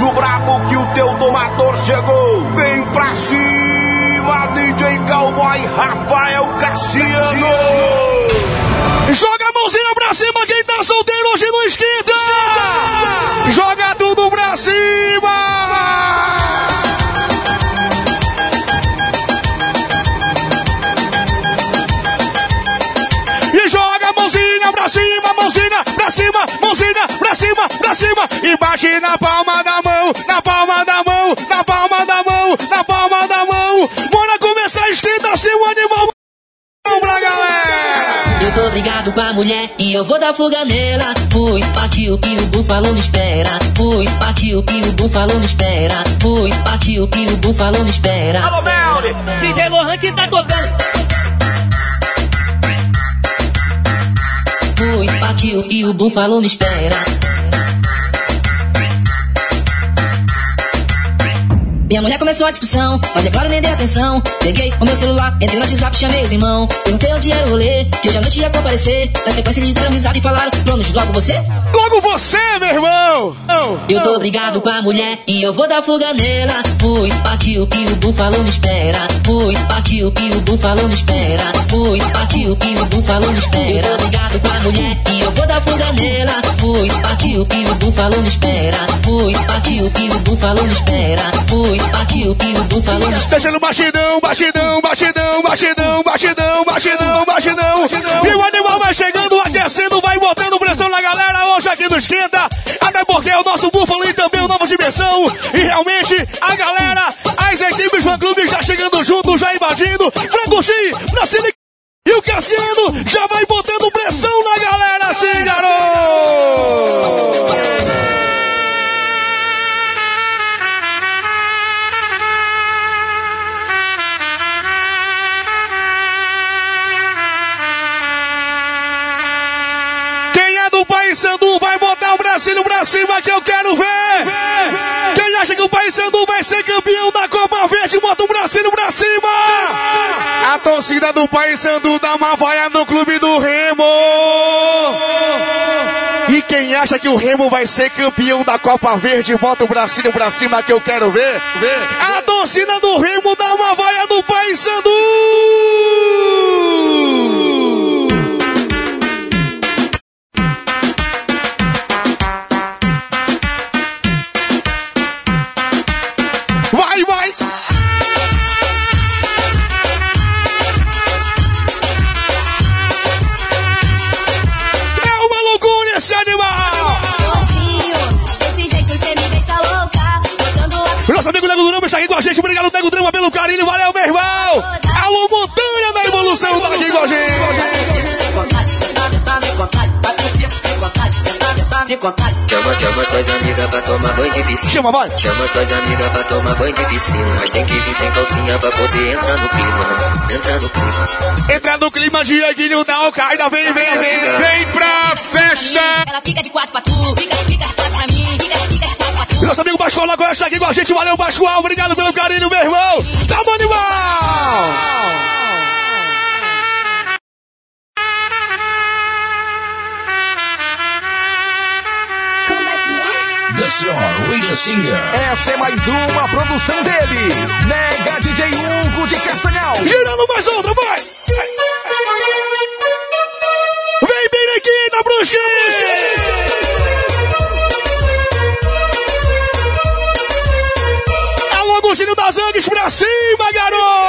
bicho brabo que o teu domador chegou. Vem pra cima, DJ Cowboy Rafael pra cima. E bate na palma da mão, na palma da mão, na palma da mão, na palma da mão. Bora começar a esquenta, se o animal. Vamos pra galera! Eu tô brigado com a mulher e eu vou dar fuga nela. Fui, partiu que o búfalo me espera. Fui, partiu que o búfalo me espera. Fui, partiu que o búfalo me espera. Alô, Melly! DJ Lohan que tá tocando. Fui, partiu que o búfalo me espera. Minha mulher começou a discussão, mas é claro nem dei atenção. Peguei o meu celular, entrei no WhatsApp, chamei os irmãos. Perguntei onde era o rolê, que hoje à noite ia comparecer. Na sequência eles deram risada e falaram, Cronos, logo você? Logo você, meu irmão! Eu tô brigado com a mulher e eu vou dar fuga nela. Fui, partiu que o búfalo me espera. Fui, partiu que o búfalo me espera. Fui, partiu que o búfalo me espera. Eu tô brigado com a mulher e eu vou dar fuga nela. Fui, partiu que o búfalo me espera. Fui, partiu que o búfalo me espera. Fui, partiu que o búfalo me espera. Deixando batidão, batidão, batidão, batidão, batidão, batidão, batidão. E o animal vai chegando, aquecendo, vai botando pressão na galera hoje aqui no Esquenta. Até porque é o nosso búfalo e também o Nova Dimensão. E realmente a galera, as equipes fã clube já chegando junto, já invadindo. Pra curtir, pra se ligar. E o Cassiano já vai botando pressão na galera, assim, garoto! Vai botar o bracinho pra cima que eu quero ver. Quem acha que o País Sandu vai ser campeão da Copa Verde, bota o bracinho pra cima. A torcida do País Sandu dá uma vaia no clube do Remo. E quem acha que o Remo vai ser campeão da Copa Verde, bota o bracinho pra cima que eu quero ver. A torcida do Remo dá uma vaia no País piscina. Chama, vai! Chama suas amigas pra tomar banho de piscina. Mas tem que vir sem calcinha pra poder entrar no clima. Entrar no clima. Entra no clima, Dieguinho da Al-Qaeda. Vem, vem, vem! Vem pra festa! Ela fica de quatro pra tu, fica, fica de quatro pra mim, fica, fica de quatro pra tu. Nosso amigo Pascoal agora está aqui com a gente. Valeu, Pascoal. Obrigado pelo carinho, meu irmão. Tá bom, animal! Mais uma produção dele, Mega DJ Hugo de Castanhal. Girando mais outra, vai! Vem, Berequita, Brusquinha! Alô, Agostinho das Angues pra cima, garoto!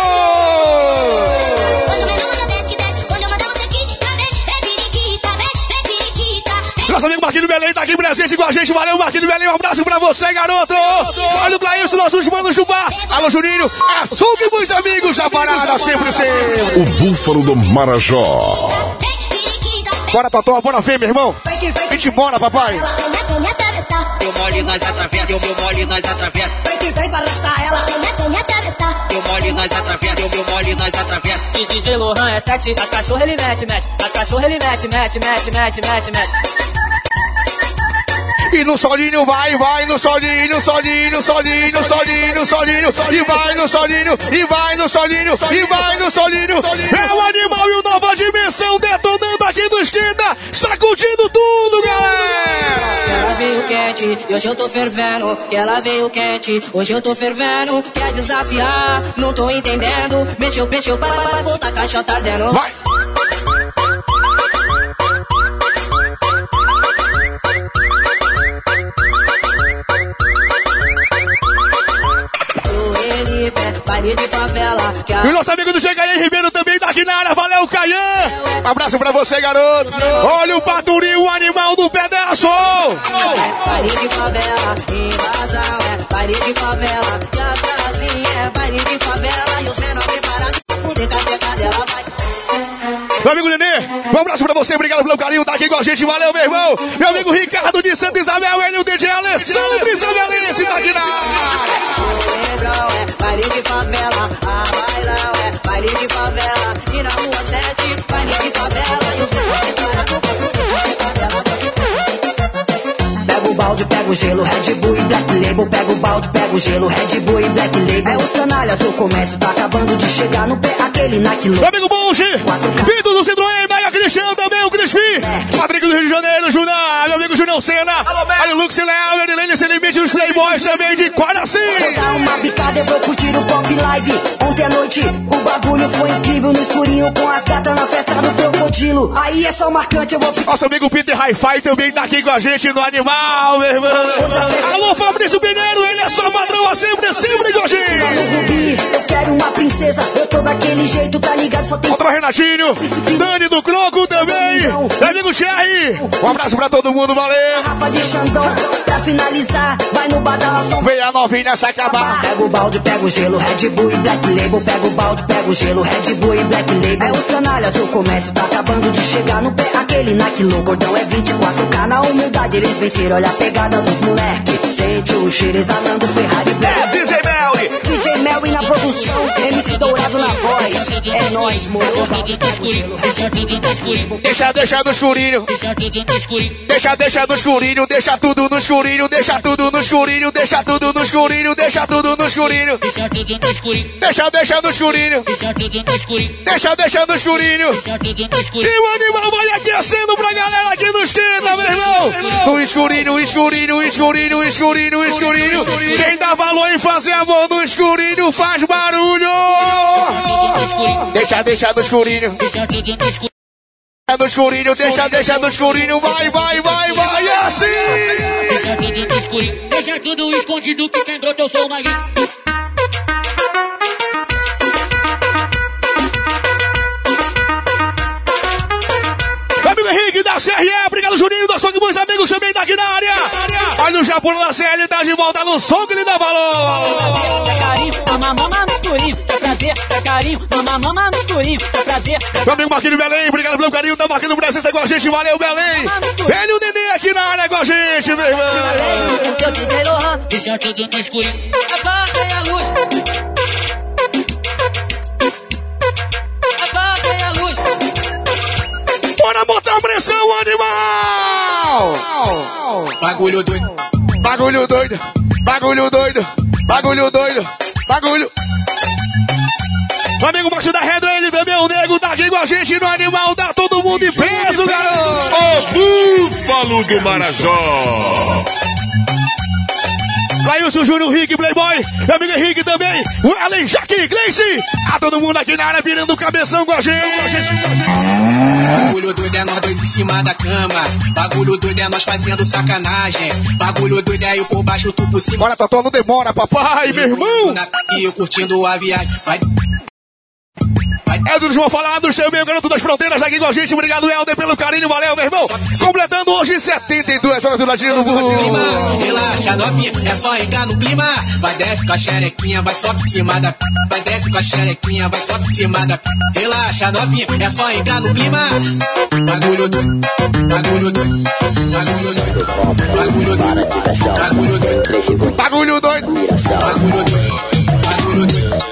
Marquinhos Belém tá aqui presente com a gente. Valeu, Marquinhos Belém. Um abraço pra você, garoto. Olha o Clailson, nossos manos do bar. Alô, Juninho. Açougue, meus amigos. A parada sempre seu. O Búfalo do Marajó. Bora, Totó. Bora ver, meu irmão. Vem te embora, papai. Ela começa a me atravessar. Eu mole, nós atravessa. Eu meu mole, nós atravessa. Vem que vem pra arrastar ela. Começa a me atravessar. Eu mole, nós atravessa. Eu meu mole, nós atravessa. E DJ Lohan é sete, as cachorras ele mete, mete, as cachorras ele mete, mete, mete, mete, mete, mete. E no solinho vai, vai no solinho, solinho, solinho, solinho, solinho. E vai no solinho, e vai no solinho, e vai no solinho. É o animal e o nova dimensão detonando aqui do esquerda, sacudindo tudo, galera. Ela veio quente, e hoje eu tô fervendo. Que ela veio quente, hoje eu tô fervendo. Quer desafiar, não tô entendendo. Mexeu, mexeu, vai, vai, volta, a caixa tá ardendo. Vai! E o nosso amigo do Chegaí Ribeiro também tá aqui na área. Valeu, Caian! Abraço pra você, garoto. Olha o Paturinho, o animal do pedaço! É baile de favela, invasão é baile de favela. E a prazinha é baile de favela. E os menores Meu amigo Nenê, um abraço pra você, obrigado pelo carinho, tá aqui com a gente, valeu, meu irmão. Meu amigo Ricardo de Santa Isabel, ele o DJ Alessandro Isabelense tá aqui na baile de favela, a bailão é baile de favela. O balde, pega o gelo, Red Bull e Black Label. Pega o balde, pega o gelo, Red Bull e Black Label. É os canalhas, o comércio tá acabando de chegar no pé, aquele. Meu amigo Monge, Vitor do Citroën, Cristiano também, o Crispim. Patrick do Rio de Janeiro, Júnior, meu amigo Júnior Senna. Olha o Lux Leal, Erilene Sem Limite, os Playboys também de Quaraci. Dá uma bicada, eu vou curtir o pop live. Ontem à noite, o bagulho foi incrível no escurinho com as gatas na festa do crocodilo. Aí é só marcante, eu vou ficar. Nosso amigo Peter Hi-Fi também tá aqui com a gente no Animal, meu irmão. Alô, Fabrício Pinheiro, ele é só padrão, é sempre, sempre. Rubi. Eu quero uma princesa, eu tô daquele jeito, tá ligado? Só tem Outra Renatinho, Dani do Croco também, meu amigo Cherry. Um abraço pra todo mundo, valeu. Rafa de Xandão. Pra finalizar, vai no badalação. Vem a novinha se acabar. Pega o balde, pega o gelo, Red Bull e Black Label. Pega o balde, pega o gelo, Red Bull e Black Label. É os canalhas, o comércio tá acabando de chegar no pé. Aquele naquilo, cordão é 24K. Na humildade eles venceram, olha a pegada dos moleque. Sente o cheiro exalando Ferrari Black. DJ Melly. DJ Melly na produção, MC Dourado na voz. É nóis, Deixa, deixa no escurinho. Deixa, deixa no escurinho, deixa tudo no escurinho, deixa tudo no escurinho, deixa tudo no escurinho, deixa tudo no escurinho. Deixa, deixa no escurinho. Deixa, deixa no escurinho. E o animal vai aquecendo pra galera aqui no esquerda, meu irmão. No escurinho, escurinho, escurinho, escurinho, escurinho. Quem dá valor em fazer amor no escurinho faz barulho. Deixa, deixa no escurinho. Deixa no escurinho, deixa, deixa no escurinho. Vai, vai, vai, vai, é assim. Deixa tudo escurinho, deixa tudo escondido que quem brota eu sou Henrique da CRE, obrigado Juninho, da Song Meus amigos também tá aqui na área. Olha o Japão da CL, tá de volta no som que ele dá valor. No carinho, Meu amigo Marquinhos Belém, obrigado pelo carinho, tá marcando presença com a gente, valeu Belém. Ele e o Nenê aqui na área com a gente, meu irmão. Deixa tudo no. Apaguem a luz. Animal! Bagulho doido. Bagulho doido, bagulho doido, bagulho doido, bagulho. Meu amigo Márcio da Redra, ele também o nego, tá aqui com a gente no animal, tá todo mundo em peso, garoto! Búfalo do Marajó. Laílson Júnior, Rick, Playboy, meu amigo Henrique também, o Ellen, Jaque, Gleice, tá todo mundo aqui na área virando cabeção com a gente. Bagulho doido é nós dois em cima da cama. Bagulho doido é nós fazendo sacanagem. Bagulho doido é eu por baixo, tu por cima. Bora, Totó, não demora, papai, meu irmão! E eu curtindo a viagem. Vai, É do João Falados, também o garoto das fronteiras aqui com a gente. Obrigado, Helder, pelo carinho, valeu, meu irmão. Completando hoje 72 horas do Ladinho do Burro. relaxa, novinha, é só entrar no clima. Vai desce com a xerequinha, vai só por cima da. Vai desce com a xerequinha, vai só por cima da. Relaxa, novinha, é só entrar no clima. Bagulho doido, bagulho doido, bagulho doido, bagulho doido, bagulho doido, Bagulho doido. bagulho doido, bagulho doido,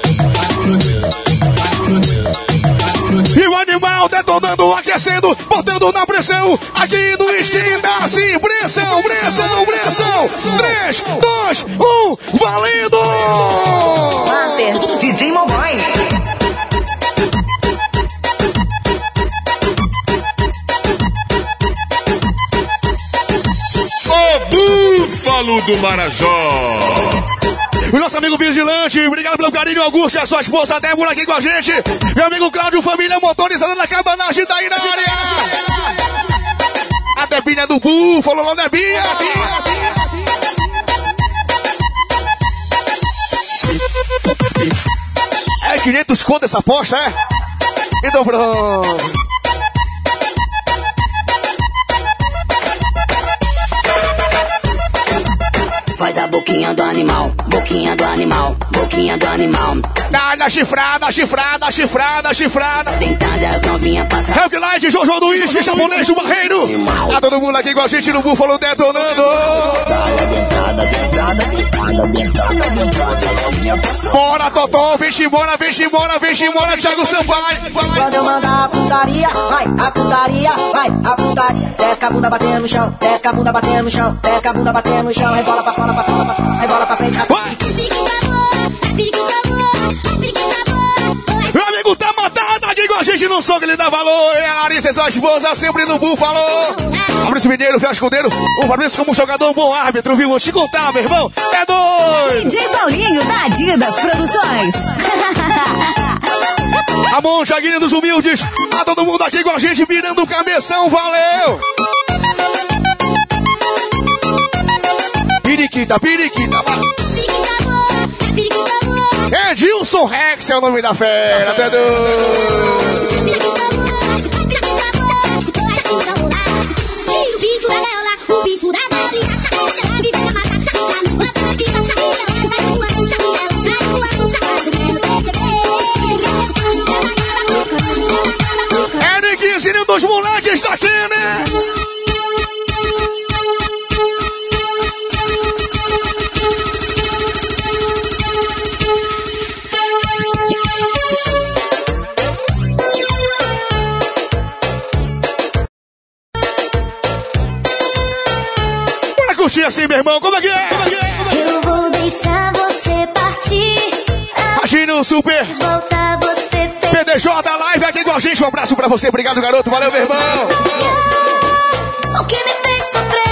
detonando, aquecendo, botando na pressão. Aqui no esquenta, assim, pressão, pressão, pressão. 3, 2, 1, valendo! Master, DJ Moboy. Ô Búfalo do Marajó. O nosso amigo Vigilante, obrigado pelo carinho, Augusto, e a sua esposa Débora aqui com a gente. Meu amigo Cláudio, família motorizada da cabanagem da na área. A Debinha do Búfalo, alô Debinha. É 500 conto essa aposta, é? Então pronto. Faz a boquinha do animal, boquinha do animal, boquinha do animal. Dá-lhe a chifrada, a chifrada, a chifrada, a chifrada. Dentada as novinhas passam. Helg Light, Jojo do Uísque, japonês do Barreiro. Tá todo mundo aqui com a gente no Búfalo detonando. Bora, Totó, vem embora, vem embora, vem embora, Thiago Sampaio. Quando eu mandar a putaria, vai, a putaria, vai, a putaria. Desce a bunda batendo no chão, desce a bunda batendo no chão, desce a bunda batendo no chão, rebola pra fora, pra fora, pra fora, rebola pra frente. Vai. Meu amigo tá matado aqui com a gente no som que ele dá valor. É a Larissa, sua esposa, sempre no Búfalo. Fabrício Mineiro, Fé Escudeiro. O Fabrício como jogador, um bom árbitro, viu? Vou te contar, meu irmão. É doido. DJ Paulinho da Adidas Produções. Ramon, Jaguinho dos Humildes. Tá todo mundo aqui com a gente, virando o cabeção. Valeu. Periquita. vai. Edilson Rex é o nome da fera, tá doido. O bicho da assim, meu irmão. Como é que é? Como é que é? Como é que Eu vou deixar você partir. é? Imagina o super Voltar você. PDJ Live aqui com a gente. Um abraço pra você. Obrigado, garoto. Valeu, meu irmão. O que me fez sofrer?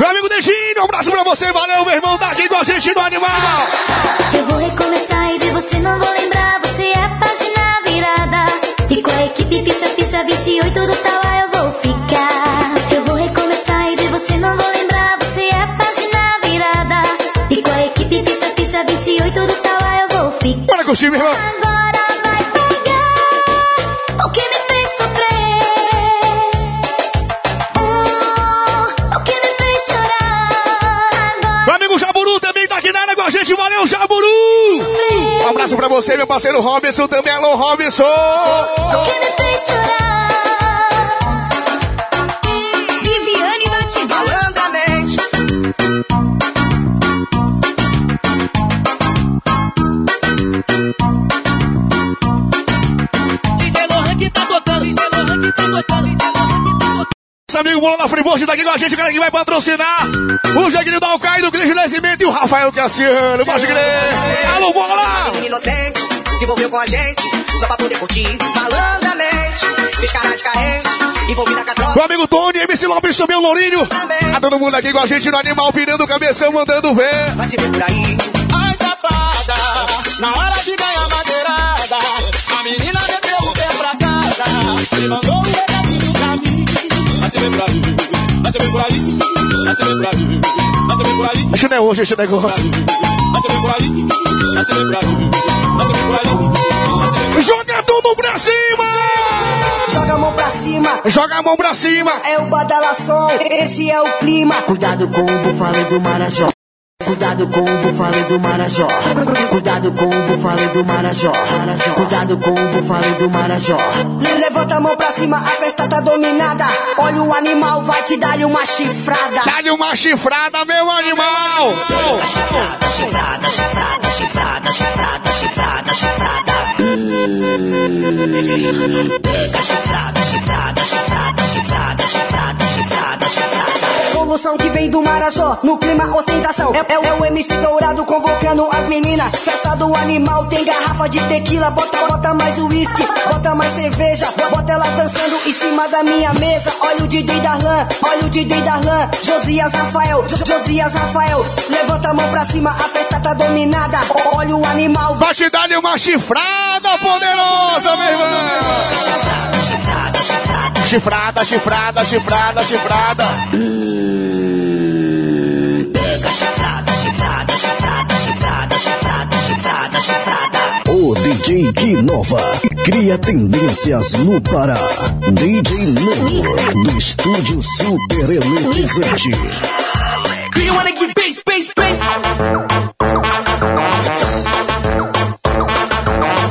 Meu amigo Dejinho, um abraço pra você. Valeu, meu irmão. Tá aqui com a gente no Animal. Eu vou recomeçar e de você não vou lembrar. Você é a página virada. E com a equipe ficha, ficha 28 do Tauá eu vou ficar. Curtir, meu irmão. Agora vai pegar o que me fez sofrer. Oh, o que me fez chorar. Agora Meu amigo Jaburu também tá aqui na área com a gente. Valeu, Jaburu. Um abraço pra você, meu parceiro Robinson. Também, alô, Robinson. o que me fez chorar. Amigo Bola da Friburgo tá aqui com a gente, cara que vai patrocinar. O Jaguinho da Alcaide, o Cris Nascimento e o Rafael Cassiano. Pode crer. Alô, Bola. Inocente, se envolveu com a gente, só pra poder curtir malandramente. Fez cara de carente, envolvida com a tropa. Meu amigo Tony, MC Lopes também, o Lourinho. Tá todo mundo aqui com a gente no Animal, virando o cabeção, mandando ver. Vai se ver por aí. Ai, safada, Por aí, por aí, Acho que não é hoje esse negócio. por aí, ver por aí. Joga tudo pra cima! Joga a mão pra cima. Joga a mão pra cima! É o badalação, esse é o clima. Cuidado com o bufalo do Marajó. Cuidado com o bufalo do Marajó. Cuidado com o bufalo do Marajó. Cuidado com o bufalo do Marajó. Levanta a mão pra cima, a festa tá dominada. Olha o animal, vai te dar uma chifrada. Dá-lhe uma chifrada, meu animal! Chifrada, chifrada, chifrada, chifrada, chifrada, chifrada, chifrada. Pega chifrada, chifrada, chifrada, chifrada, chifrada, chifrada, chifrada. Evolução que vem do Marajó, no clima ostentação. É, é, é o MC Dourado convocando as meninas. Festa do animal, tem garrafa de tequila. Bota, bota mais uísque, bota mais cerveja. Bota elas dançando em cima da minha mesa. Olha o DJ Darlan, olha o DJ Darlan. Josias Rafael, Jo- Josias Rafael. Levanta a mão pra cima, a festa tá dominada. Olha o animal. Vai te dar uma chifrada poderosa, meu irmão! Chifrada, chifrada, chifrada, chifrada. O cria tendências no Pará. DJ Novo, do estúdio Super Eletrizante. Do you wanna get bass, bass, bass?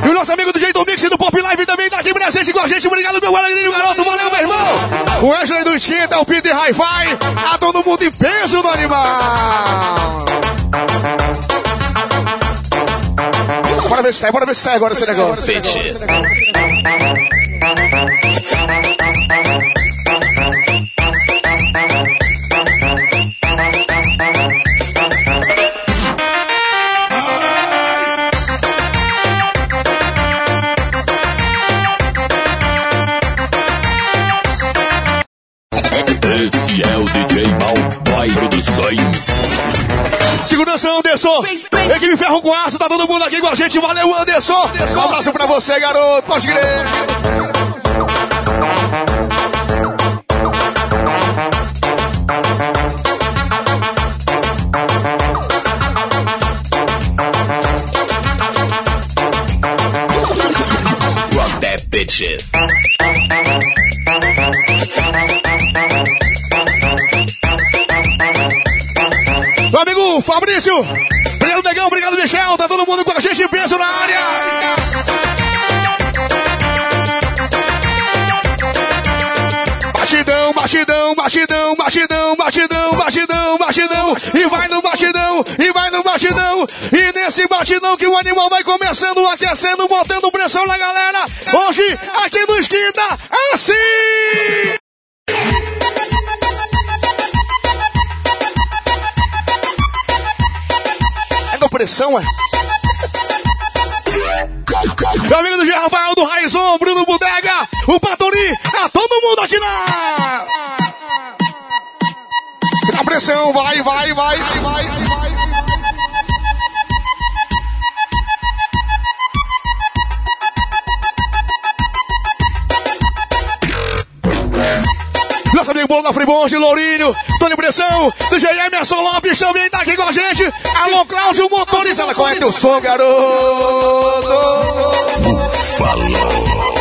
E o nosso amigo do Jeito Mix do Pop Live também tá aqui presente com a gente. Obrigado, meu alegrinho, garoto. Valeu, meu irmão. O Wesley do Esquenta, o Peter Hi-Fi. A todo mundo em peso do animal. Bora ver se sai, bora ver se sai agora esse negócio. Esse é o DJ Mal Pai Produções. Segurança, Anderson. Ferro com Aço, tá todo mundo aqui com a gente. Valeu, Anderson. Um abraço pra você, garoto. Pode crer. Rock that bitches. Meu amigo Fabrício. Negão. Obrigado, Michel. Tá todo mundo com a gente. Peso na área. Batidão, batidão, batidão, batidão, batidão, batidão, batidão. E vai no batidão, e vai no batidão. E nesse batidão que o animal vai começando, aquecendo, botando pressão na galera. Hoje, aqui no Esquina, assim. Pressão, é? Meu amigo do G. Rafael, do Raizon, Bruno Bodega, o Patori, tá todo mundo aqui na... Na pressão, vai, vai, vai, vai, vai, vai. Nosso amigo Bolo da Fribonge, Lourinho, Tony Pressão, DJ Emerson Lopes também tá aqui com a gente. Alô, Cláudio Motorista, ela conhece o som, garoto. Falou.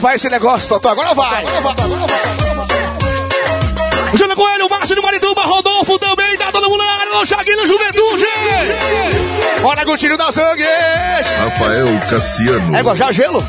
Vai esse negócio, Totó. Agora vai. Júnior Coelho, Márcio de Marituba, Rodolfo também, tá todo mundo na área, no Chaguinho Juventude. Bora com o tiro das sangues. Rafael Cassiano. É igual já gelo?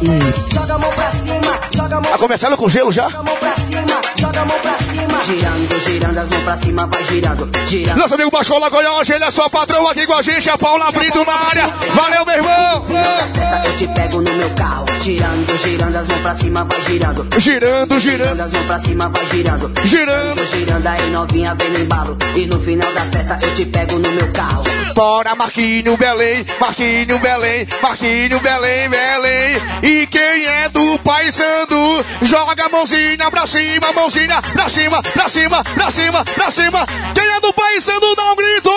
Joga a mão pra cima, joga a mão Tá começando com gelo já? Joga a mão pra cima, joga a mão pra cima. Girando, girando, as mãos pra cima, vai girando, girando. Nosso amigo Bascola Goiás, ele é só patrão aqui com a gente, a Paula Brito na área. Valeu, meu irmão. Festa, eu te pego no meu carro. Girando, girando, as mãos pra cima, vai girando. Girando, girando, Girando, as mãos pra cima, vai girando. girando. Girando aí, novinha, vem no embalo. E no final da festa, eu te pego no meu carro. Bora, Marquinho Belém, Marquinho Belém, Marquinho Belém, Belém. E quem é do Pai Sandu, joga a mãozinha pra cima, mãozinha pra cima, pra cima, pra cima, pra cima. Quem é do Pai Sandu, dá um grito.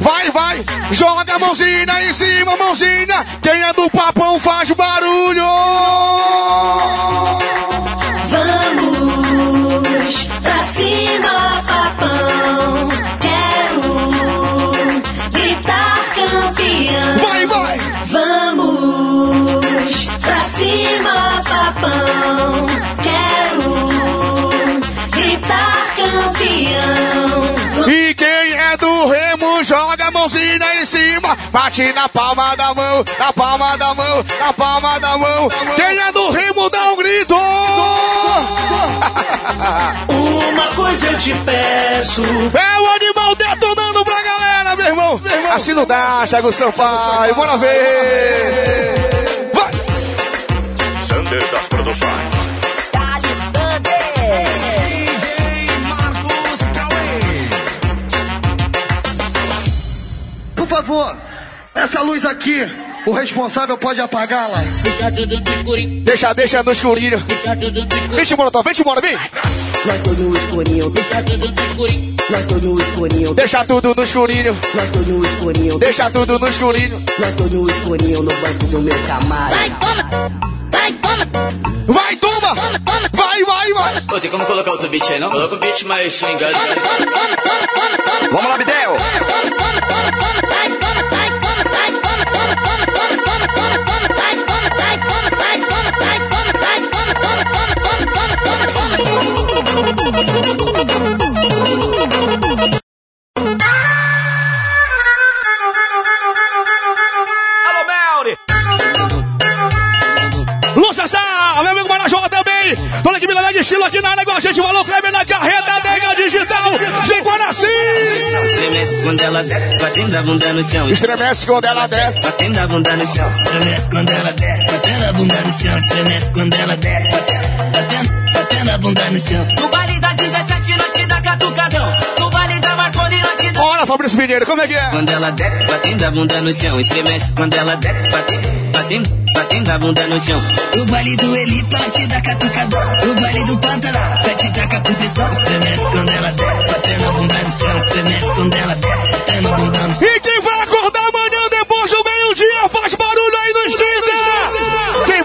Vai, vai, joga a mãozinha em cima, mãozinha. Quem é do Papão faz barulho. Papão. Quero gritar campeão. E quem é do remo joga a mãozinha em cima, bate na palma da mão, na palma da mão, na palma da mão. Quem é do remo dá um grito. Uma coisa eu te peço. É o animal detonando pra galera, meu irmão. Assim não dá, Thiago Sampaio. Bora ver. Sander das Produções. Por favor, essa luz aqui, o responsável pode apagá-la. Deixa tudo no escurinho. Deixa, deixa no escurinho. Deixa tudo no escurinho. Vem, Timorotó, vem, Timora, vem. Nós todos no escurinho, Deixa tudo no escurinho. nós todos no escurinho, Deixa tudo no escurinho. nós todos no escurinho, Deixa tudo no escurinho. nós todos no escurinho no banco do meu camarada. Vai, toma! Vai, toma! Vai, toma. Vai, vai, vai. Pô, tem como colocar outro beat aí, não? Coloca o beat mais swingado. Vamos lá, Bidel. Alô, a bunda no chão. Estremece quando ela desce. Batendo a bunda no chão. Estremece quando ela desce, batendo a bunda no chão. Estremece quando ela desce, batendo, batendo, batendo a bunda no chão. No baile da 17 nós te dá catucadão. No baile da Marconi nós te dá. Olha, Fabrício Mineiro, como é que é? Quando ela desce, batendo a bunda no chão. Estremece quando ela desce, batendo, batendo, batendo a bunda no chão. O baile do Elito, ela te dá catucadão. O baile do Pantanal, vai te dar capupeção. Estremece quando ela desce, batendo a bunda no chão. Estremece quando ela desce, batendo a bunda no chão. E quem vai acordar amanhã depois do meio-dia faz barulho aí no esquina. Quem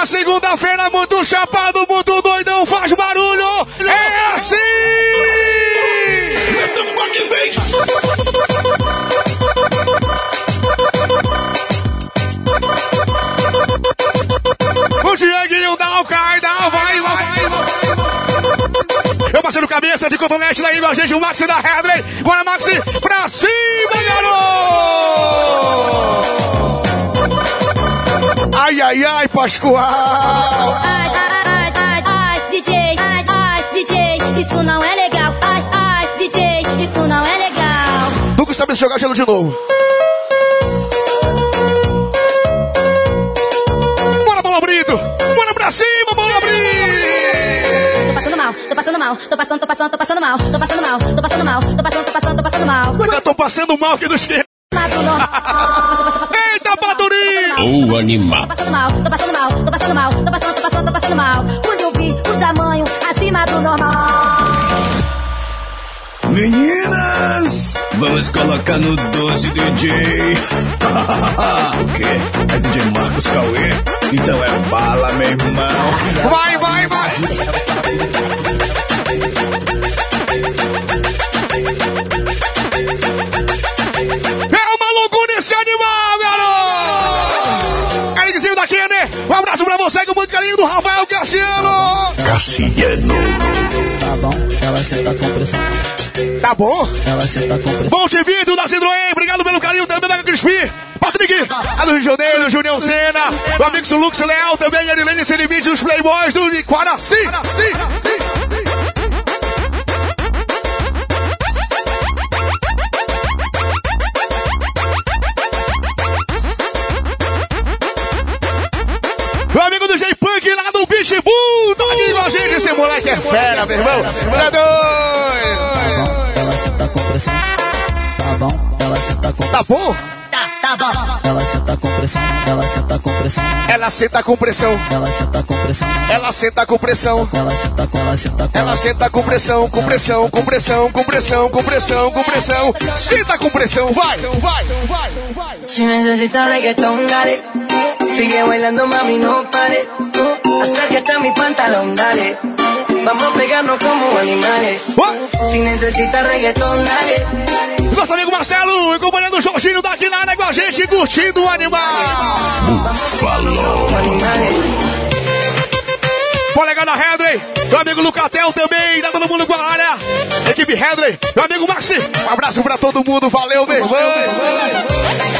trabalhar segunda-feira muito chapado, muito doidão, faz barulho. É assim! O Dieguinho da Al-Qaeda, vai, vai, vai. Meu parceiro cabeça de cotonete daí, meu gente, o Maxi da Headley. Bora, Maxi, pra cima, garoto! Ai, ai, ai, Pascoal! Ai, ai, ai, ai, DJ, ai, ai, DJ, isso não é legal. Ai, ai, DJ, isso não é legal. Nunca sabe jogar gelo de novo. Bora, bola Brito! Bora pra cima, bola Brito! Tô passando mal, tô passando mal, tô passando, tô passando, tô passando mal, tô passando mal, tô passando mal, tô passando, tô passando, tô passando mal. Ainda tô passando mal aqui do esquerdo. Baduri! O animal. Tô passando mal, tô passando mal, tô passando mal, tô passando, tô passando, tô passando mal. Quando eu vi o tamanho acima do normal. Meninas, vamos colocar no 12 DJ. o quê? É DJ Marcos Cauê? Então é bala, meu irmão. Vai, vai, vai! É uma loucura esse animal, garoto! Com muito carinho do Rafael Cassiano! Cassiano. Tá bom, ela senta com pressão. Tá bom? Ela senta com pressão. Montevideo da Citroën, obrigado pelo carinho também da Crispi. Patrick, a do Rio de Janeiro, Junião Sena, o amigo Lux Leal, também a Erilene Sem Limites, os Playboys do Quaraci. Meu amigo do J-Punk lá do Pitbull, tá aqui com a gente, esse moleque é fera, meu irmão. É doido. Ela senta com pressão. Tá bom, ela senta com Tá bom? Tá bom. Ela senta com pressão. Ela senta com pressão. Ela senta com pressão. Ela senta com pressão. Ela senta com pressão. Ela senta com, ela senta com. Ela senta com pressão, com pressão, com pressão, com pressão, com pressão, com pressão. Senta com pressão, vai, vai, vai, vai. Necesitas reggaetón, dale. Sigue bailando, mami, no pare. Acércate a mi pantalón, dale. Vamos a pegarnos como animales. Si necesitas reggaetón, dale. Nosso amigo Marcelo, acompanhando o Jorginho daqui na área com a gente, curtindo o animal. Falou. Colega da Hedley, meu amigo Lucatel também, tá todo mundo com a área. Equipe Hedley, meu amigo Maxi, um abraço pra todo mundo, valeu, meu irmão. Bora,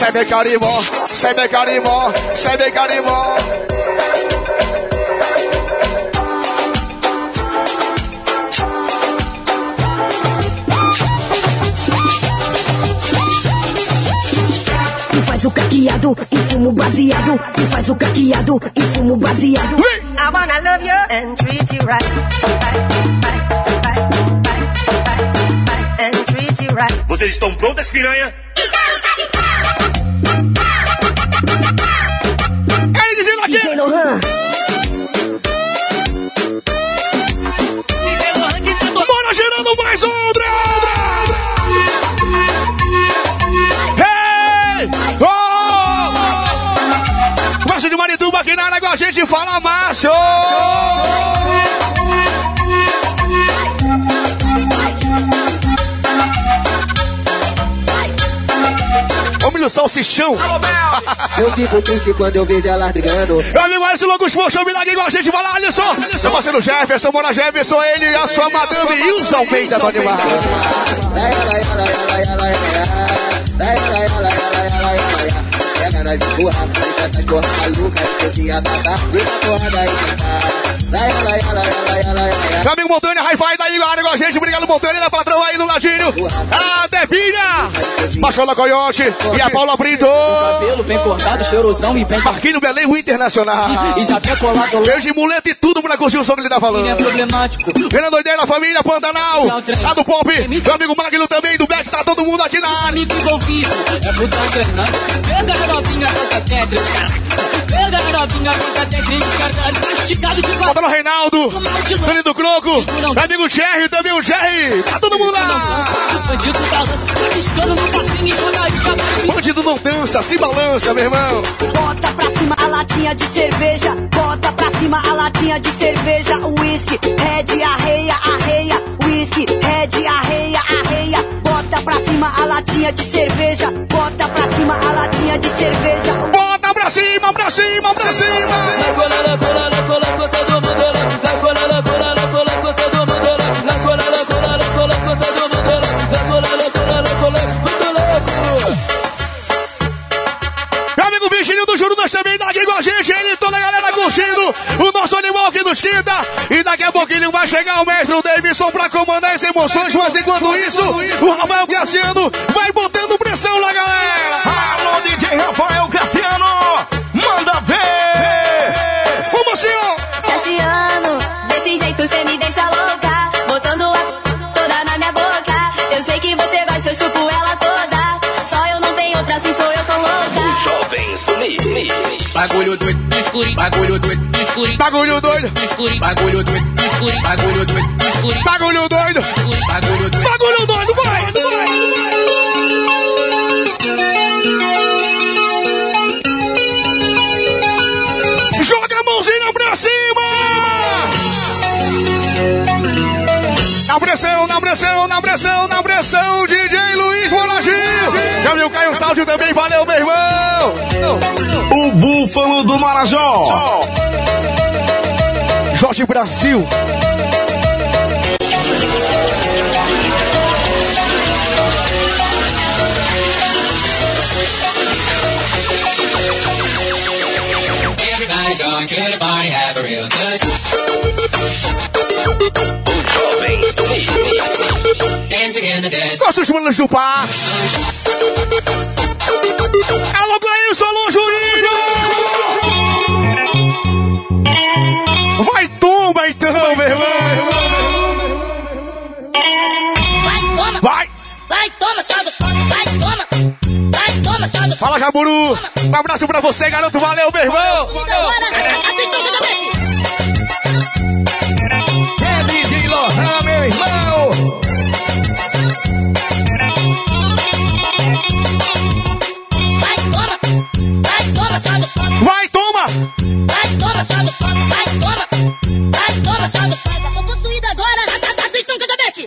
Sebe carimbó, sebe carimbó, sebe carimbó. E faz o caqueado e fumo baseado. E faz o caqueado e fumo baseado. I wanna love you and treat you right. right, right, right, right, right, right, and treat you right. Vocês estão prontas, piranha? Ele dizendo aqui. DJ Lohan. Bora girando mais outra! Hey! Oh! Márcio de Marituba aqui na área com a gente, fala Márcio! Do salsichão! Eu fico triste quando eu vejo elas brigando. Meu amigo Alisson Logos Poxa, me dá aqui com a gente, vai lá, Alisson! Meu parceiro Jefferson, Mora Jefferson, ele e a sua madame Ilza Almeida do animal. De porra, fica essa porra maluca, esse dia tá tá, e uma porra daí Vai, vai, vai, vai, vai, vai, vai. Meu amigo Montanha, Hi-Fi, aí na área com a gente. Obrigado, Montanha, da patrão aí no ladinho. A Debinha, Baixola Coyote e a Paula Brito. Cabelo bem cortado, cheirosão e bem... Marquinho Belém, o Internacional. E já vem colado lá. Beijo muleta e tudo pra curtir o som que ele tá falando. É problemático. Fernando Doideira, família Pantanal. Lá do Pop. Meu amigo Magno também, do Beck, tá todo mundo aqui na área. Amigo envolvido, é putão treinando. Pega a novinha com essa tétrica. Pega a novinha com essa tétrica. Bota no Reinaldo. Felipe do Croco. Meu amigo Jerry, também o Jerry. Tá todo mundo lá. Bandido balança, tá piscando no passinho Bandido não dança, se balança, meu irmão. Bota pra cima a latinha de cerveja. Bota pra cima a latinha de cerveja. Whisky, red, arreia, arreia. Whisky, red, arreia, arreia. Bota pra cima a latinha de cerveja. Bota pra cima a latinha de cerveja. Bota pra cima, pra cima, pra cima. Vai colar, vai colar, vai colar com todo mundo lá. Vai colar, vai Jurunas também tá aqui com a gente. Ele e toda a galera curtindo o nosso animal aqui nos quinta. E daqui a pouquinho vai chegar o mestre Davidson pra comandar as emoções. Mas enquanto isso, o Rafael Cassiano vai botando pressão na galera. Alô, DJ Rafael Cassiano, manda ver! Vamos, senhor! Cassiano, desse jeito cê me deixa louca. Bagulho doido, escuro, bagulho doido, escuro, Bagulho doido, escuro, bagulho doido, escuro, bagulho doido, escuro, bagulho doido, bagulho doido. bagulho doido, vai, vai. Joga a mãozinha pra cima! Na pressão, na pressão, na pressão, na pressão, DJ Luiz Bonagir! Já viu Caio Sáudio também, valeu, meu irmão! Búfalo do Marajó. Jorge Brasil! Everybody's going to the party, have a real good time. Jovens do Mix. Dancing in the desert. Nossos manos do alô, Fala, Jaburu! Um abraço pra você, garoto, valeu, meu irmão! Atenção. É DJ Lohan, meu irmão. Vai, toma. Vai, toma, só dos. Vai, toma! Vai, toma, só dos pobres. Vai, toma. Vai, toma, só dos. Eu tô possuída agora. A- a- Atenção, Cadete.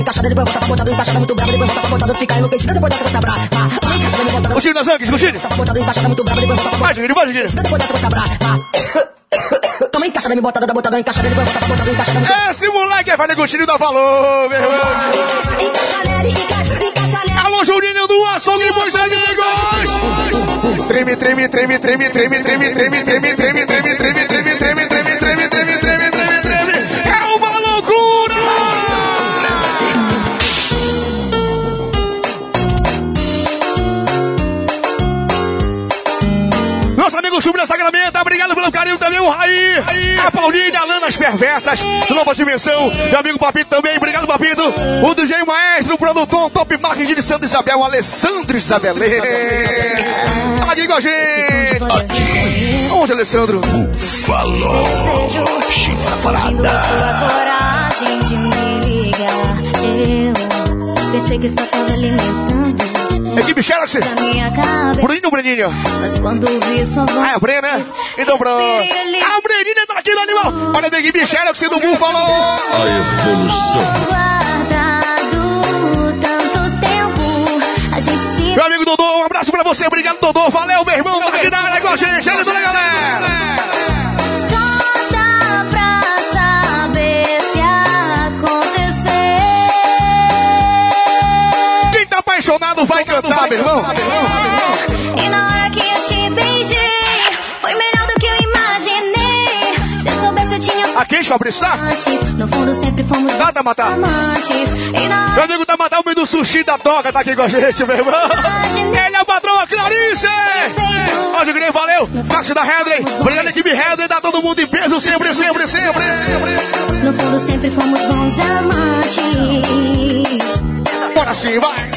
encaixada, depois volta pra ponta do encaixada muito brava, depois volta pra ponta do fica enlouquecida, depois dessa você brava. Toma me da O time das Angues, o ponta Vai, Guilherme, vai, brava. Toma encaixada, me bota da botadão encaixada, pra ponta do encaixada Esse moleque é velho Agostinho dá valor, meu irmão. Alô, Juninho do Açougue, Bois Amigos. Treme, treme, treme, treme, treme, treme, treme, treme, treme, treme, o Raí, a Paulinha, a Lana, as perversas, nova dimensão, meu amigo Papito também, obrigado Papito, o DJ Maestro, o produtor, top marketing de Santa Isabel, o Alessandro Isabelense, aqui com a gente, onde Alessandro? Falou, chifrada. coragem de me ligar. Eu pensei que só tava alimentando Equipe Xerox. Bruninho, Breninho, Mas quando vi sua voz. ah, a Brena, então pronto, a Breninha tá aqui no animal, olha a equipe Xerox do Búfalo, A evolução. Guardado tanto tempo. A gente se. meu amigo Dodô, um abraço pra você, obrigado Dodô, valeu meu irmão, tá aqui na área com a gente, olha galera. Apaixonado vai cantar, meu irmão. E na hora que eu te beijei, foi melhor do que eu imaginei. Se eu soubesse, eu tinha. Aqui, Fabrício, tá? Antes, no fundo sempre fomos Tá, Tamatá? amantes. Meu amigo Tamatá, o homem do sushi da toca, tá aqui com a gente, meu irmão. Ele é o patrão, a Clarice. Ó, Juguinho, valeu. Táxi da Hedley. Obrigado, equipe Hedley. Dá todo mundo em peso sempre, sempre, sempre. No fundo sempre fomos bons amantes. Bora sim, vai.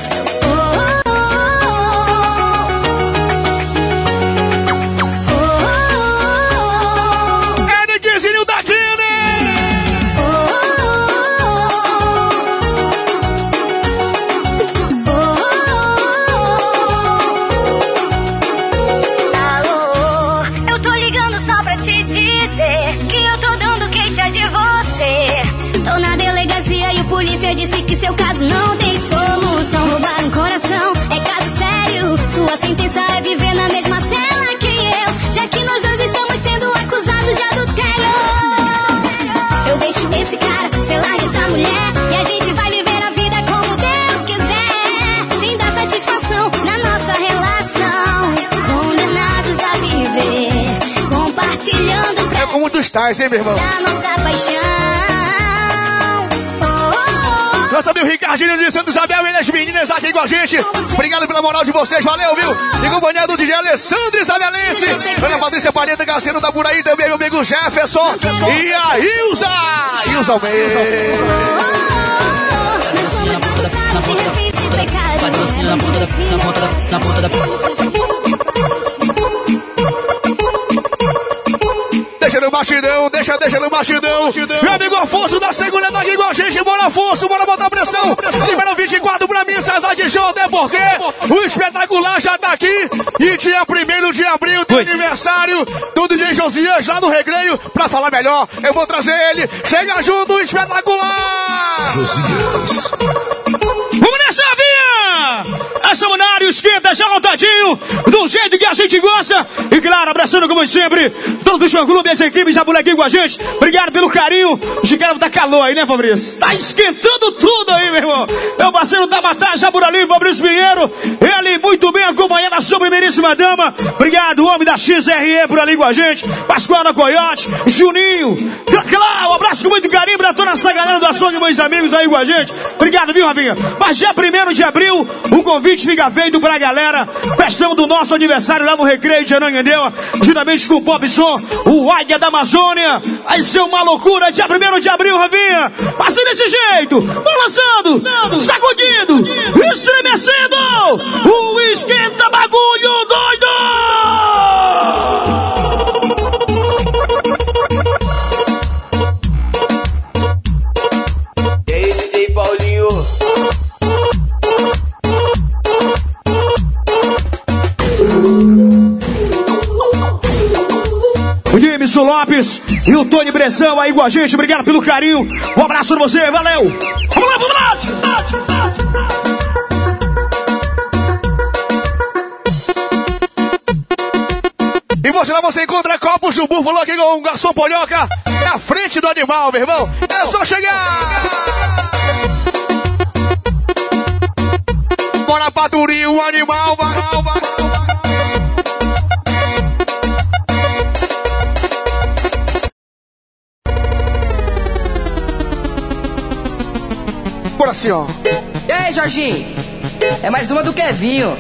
Polícia disse que seu caso não tem solução. Roubar um coração é caso sério. Sua sentença é viver na mesma cela que eu, já que nós dois estamos sendo acusados de adultério. Eu deixo esse cara, você larga essa mulher e a gente vai viver a vida como Deus quiser, sem dar satisfação na nossa relação. Condenados a viver, compartilhando É com muitos tais, hein, meu irmão? da nossa paixão. Nosso amigo Ricardinho de Santo Isabel e as meninas aqui com a gente. Obrigado pela moral de vocês, valeu, viu? E companhia do DJ Alessandro Isabelense. Ana Patrícia Pareta Garcino tá por aí também, meu amigo Jefferson. E a Ilza! Ilza Almeida. Refis e pecados. Na ponta da, na ponta da, na ponta da. Deixa no bastidão, deixa, deixa no bastidão. Meu amigo Afonso da segunda tá aqui com a gente. Bora, Afonso, bora botar pressão. Número 24 pra mim, César de Show, até porque o espetacular já tá aqui. E dia 1 de abril tem aniversário do DJ Josias lá no Recreio. Pra falar melhor, eu vou trazer ele. Chega junto, o espetacular. Josias. Esquenta, já lotadinho, do jeito que a gente gosta. E claro, abraçando como sempre, todos os fã-clubes, as equipes já aqui com a gente. Obrigado pelo carinho. O Chicago tá calor aí, né, Fabrício? Tá esquentando tudo aí, meu irmão. Meu parceiro Tamatá, já por ali, Fabrício Pinheiro. Ele muito bem acompanhando a sua primeiríssima dama. Obrigado, o homem da XRE por ali com a gente. Pascoal da Coyote, Juninho. Claro, um abraço com muito carinho pra toda essa galera do açougue, meus amigos aí com a gente. Obrigado, viu, Ravinha? Mas dia 1 de abril, o convite fica feito pra galera. Festão do nosso aniversário lá no Recreio de Ananguendeua, juntamente com o Pop Som, o Águia da Amazônia. Vai ser uma loucura, dia 1 de abril, Ravinha. Passa desse jeito, balançando, sacudindo, estremecendo. O esquenta bagulho doido! Lopes e o Tony Bressão aí com a gente. Obrigado pelo carinho. Um abraço pra você, valeu. Vamos lá, vamos lá. E você lá você encontra copos do búfalo aqui com um garçom polhoca na frente do animal, meu irmão. É só chegar! Bora pra Turim, o animal vai, vai, Jorginho? É mais uma do Kevinho.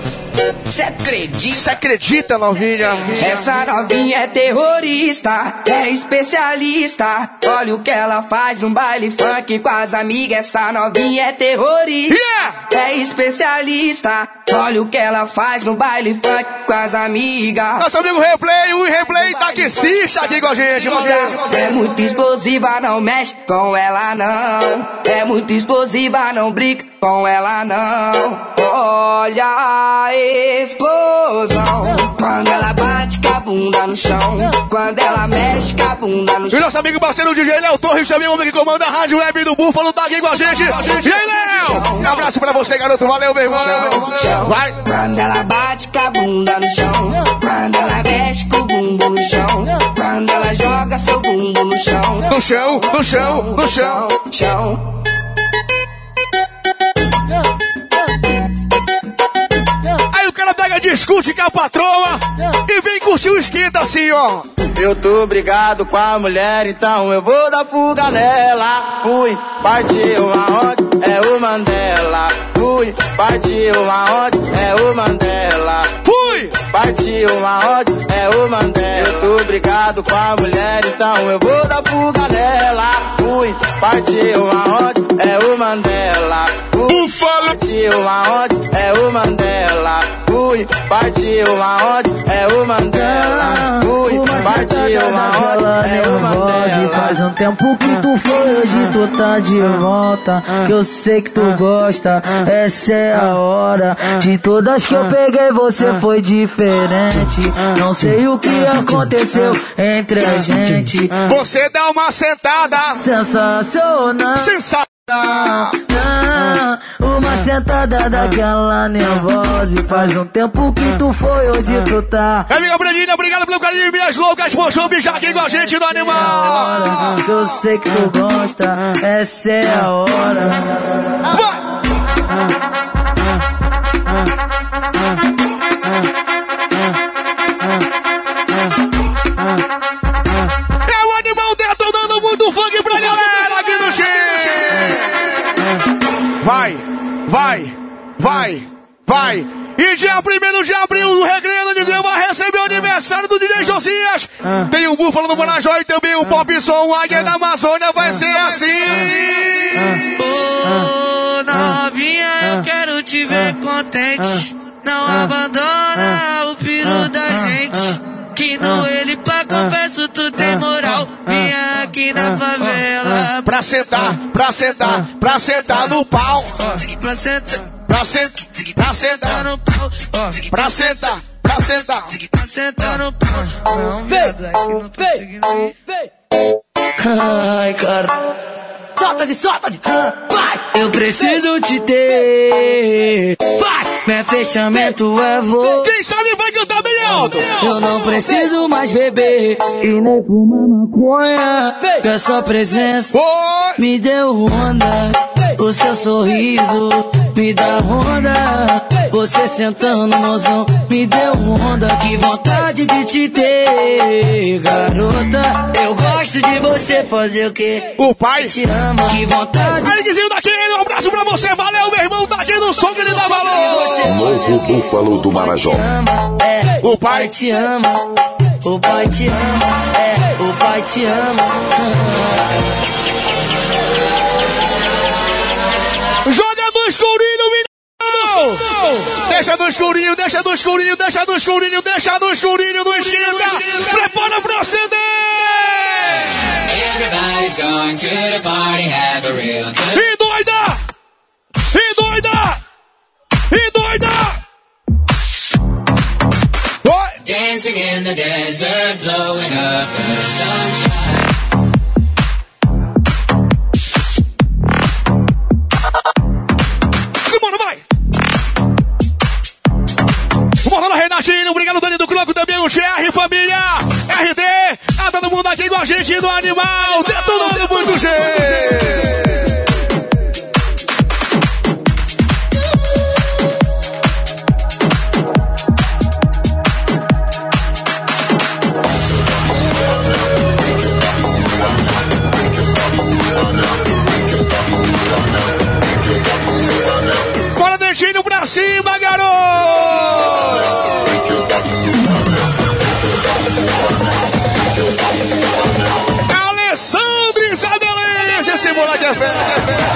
Você acredita? Você acredita, novinha? Essa novinha é terrorista, é especialista. Olha o que ela faz no baile funk com as amigas. Essa novinha é terrorista, é especialista. Olha o que ela faz no baile funk com as amigas. Nosso amigo Replay, o Replay taxista aqui com a gente, com a gente. É muito explosiva, não mexe com ela não. É muito explosiva, não brinca com ela não. Olha a explosão. Quando ela bate com a bunda no chão. Quando ela mexe com a bunda no E chão. nosso amigo parceiro DJ Léo Torres, também o homem que comanda a Rádio Web do Búfalo, tá aqui com a gente. E aí, Léo? Um abraço pra você, garoto. Valeu, meu irmão. Vai. Quando ela bate com a bunda no chão. Quando ela mexe com o bumbum no chão. Quando ela joga seu bumbum no chão. No chão, no chão, no chão. chão. Discute com a patroa e vem curtir o esquenta assim, ó. Eu tô brigado com a mulher, então eu vou dar fuga nela. Fui, partiu aonde? É o Mandela. Fui, partiu aonde? É o Mandela. Fui, partiu aonde? É o Mandela. Eu tô brigado com a mulher, então eu vou dar fuga nela. Fui, partiu aonde? É o Mandela. Fui, partiu aonde? É o Mandela. Fui, partiu aonde? É o Mandela. Fui, partiu aonde? É o Mandela. Faz um tempo que tu foi, hoje tu tá de volta. Que eu sei que tu gosta, essa é a hora. De todas que eu peguei, você foi diferente. Não sei o que aconteceu entre a gente. Você dá uma sentada. Sensacional. Sensacional. Ah, uma sentada daquela nervosa. E faz um tempo que tu foi, hoje tu tá. Minha amiga Brandina, obrigado pelo carinho. Minhas loucas, mochão, já aqui com a gente no animal. Que eu sei que tu gosta, essa é a hora. É Vai, vai, vai, vai. E dia 1 de abril, o Recreio de Deus vai receber o aniversário do DJ Josias. Tem o Búfalo do Marajó e também o Pop Som, o Águia da Amazônia. Vai ser assim. Ô, novinha, eu quero te ver contente. Não abandona o piru da gente. Que no ele pra confesso tu tem moral. Vinha aqui na favela. Pra sentar, pra sentar, pra sentar no pau. Pra sentar, pra sentar, pra sentar no pau. Pra sentar, pra sentar. Pra sentar no pau. Não, viado, aqui não tô conseguindo. Ai, cara. Solta de, solta de. Vai! Eu preciso te ter. Vai! Meu fechamento é vou. Quem sabe vai cantar bem alto. Eu não preciso mais beber e nem fumar maconha. Com a sua presença me deu onda. O seu sorriso me dá onda. Você sentando, mozão, me deu onda. Que vontade de te ter, garota. Eu gosto de você fazer o quê? O pai te ama. Que vontade. Aleguinho daquele, um abraço pra você. Valeu, meu irmão, tá aqui no som que ele dá valor. Novo Búfalo do Marajó. É, o pai te ama. O pai te ama. É, o pai te ama. Deixa do escurinho, deixa do escurinho, deixa do escurinho, deixa do escurinho do esquerda. Prepara pra acender! Everybody's going to the party, have a real good E doida! E doida! E doida! Dancing in the desert, blowing up the sunshine. Renatinho, obrigado, Dani do Cloco, também o GR, família. RT, tá todo mundo aqui com a gente do Animal. Detonando muito jeito. Bora, Dentinho, pra cima, garoto! Esse moleque é fera.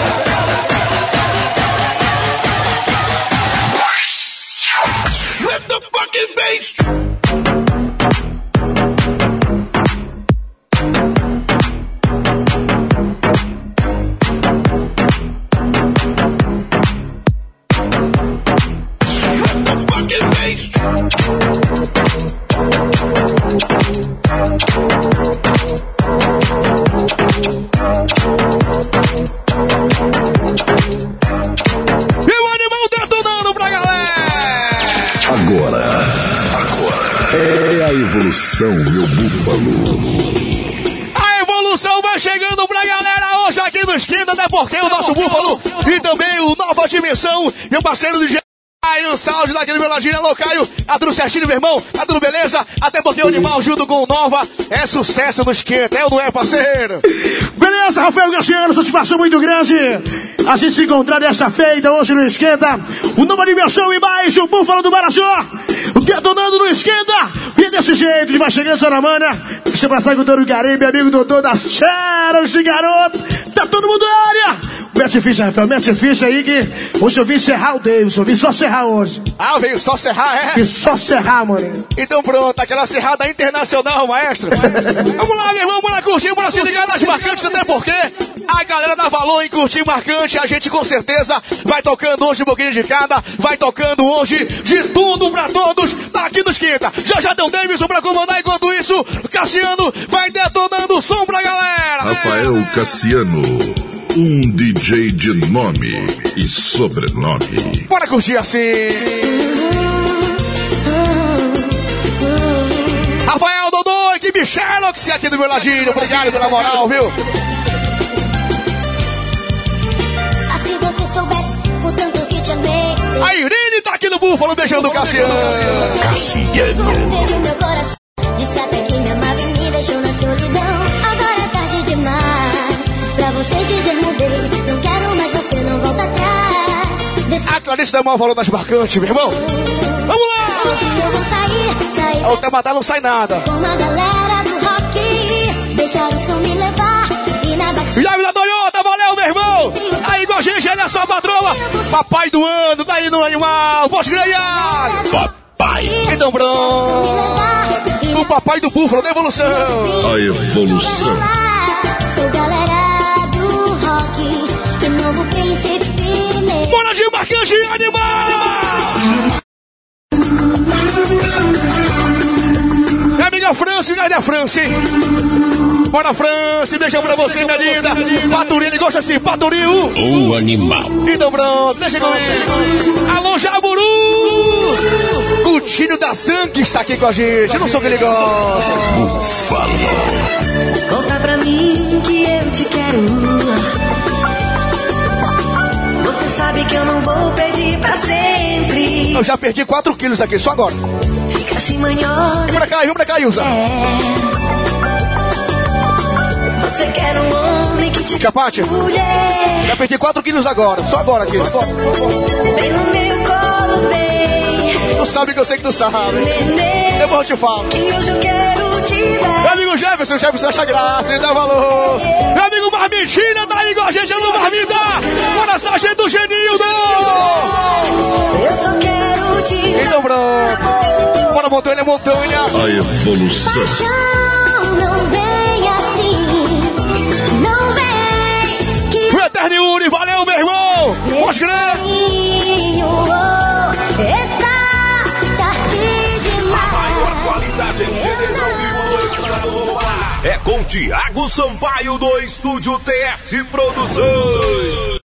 Let the fucking bass. Parceiro de Aí o salve daquele meu ladinho, alô Caio, tá tudo certinho, meu irmão? Tá tudo beleza? Até porque o animal junto com o Nova é sucesso no esquenta, é ou não é, parceiro? Beleza, Rafael Garciano, satisfação muito grande. A gente se encontrar nessa feita hoje no Esquenta. O nova dimensão e mais o Búfalo do Marajó. Detonando no Esquenta. E desse jeito, ele vai chegando, Zona Mana. Deixa eu passar com o Doro Garibe, amigo doutor das Charas de garoto. Tá todo mundo na área. Mete ficha, Rafael, mete ficha aí que hoje eu vim serrar o Davis, eu vim só serrar hoje. Ah, veio só serrar, é? Vim só serrar, mano. Então pronto, aquela serrada internacional, maestro. vamos lá, meu irmão, vamos lá curtir, bora se ligar nas marcantes, até porque a galera dá valor em curtir marcante. A gente com certeza vai tocando hoje um pouquinho de cada, vai tocando hoje de tudo pra todos, tá aqui no Esquenta. Já já deu Davidson pra comandar, enquanto isso, Cassiano vai detonando o som pra galera. Rafael Cassiano, um DJ de nome e sobrenome. Bora curtir assim. Rafael Dodô, equipe Sherlock, aqui do meu ladinho. Obrigado pela moral, viu? Se você soubesse o tanto que te amei. A Irene tá aqui no Búfalo, beijando o Cassiano. Cassiano. Você dizer mudei. Não quero mais você, não volta atrás. A Clarice dá maior valor das marcantes, meu irmão. Vamos lá! Eu vou sair, sair. Batalha não sai nada. Com a galera do rock. Deixar o som me levar. E na batida. Da Toyota, valeu, meu irmão! Aí com a gente, olha só, patroa! Papai do ano, daí no animal, posso ganhar! Papai. Então pronto! O papai do búfalo da evolução! A evolução. Novo príncipe. Bora de marcante animal! Minha amiga Franci, lá da Franci. Bora, Franci, beijão pra você, minha linda. Paturil, ele gosta assim, Paturil. O animal. Então pronto, deixa comigo. Alô, Jaburu! Coutinho da Sangue está aqui com a gente. Eu não sou o que ele gosta. Conta pra mim que eu te quero. Que eu não vou pedir pra sempre. Eu já perdi 4 quilos aqui, só agora. Fica assim manhosa. Vem pra cá, vem pra cá, Ilza. Você quer um homem que te Tia Paty, mulher. já perdi 4 quilos agora, só agora aqui. Agora. Vem no meu colo, vem. Tu sabe que eu sei que tu sabe. Nenê. Depois eu te falo. Que hoje eu quero. Meu amigo Jefferson, Jefferson acha graça, ele dá valor. Meu amigo Marmitinha tá aí com a gente no Marmita. Bora, sargento Genildo. Eu só quero te. Então pronto. Bora, montanha, montanha. A evolução. Paixão, não vem assim. Não vem. Que O Eterno Yuri, valeu, meu irmão. Pós É com Tiago Sampaio do Estúdio TS Produções.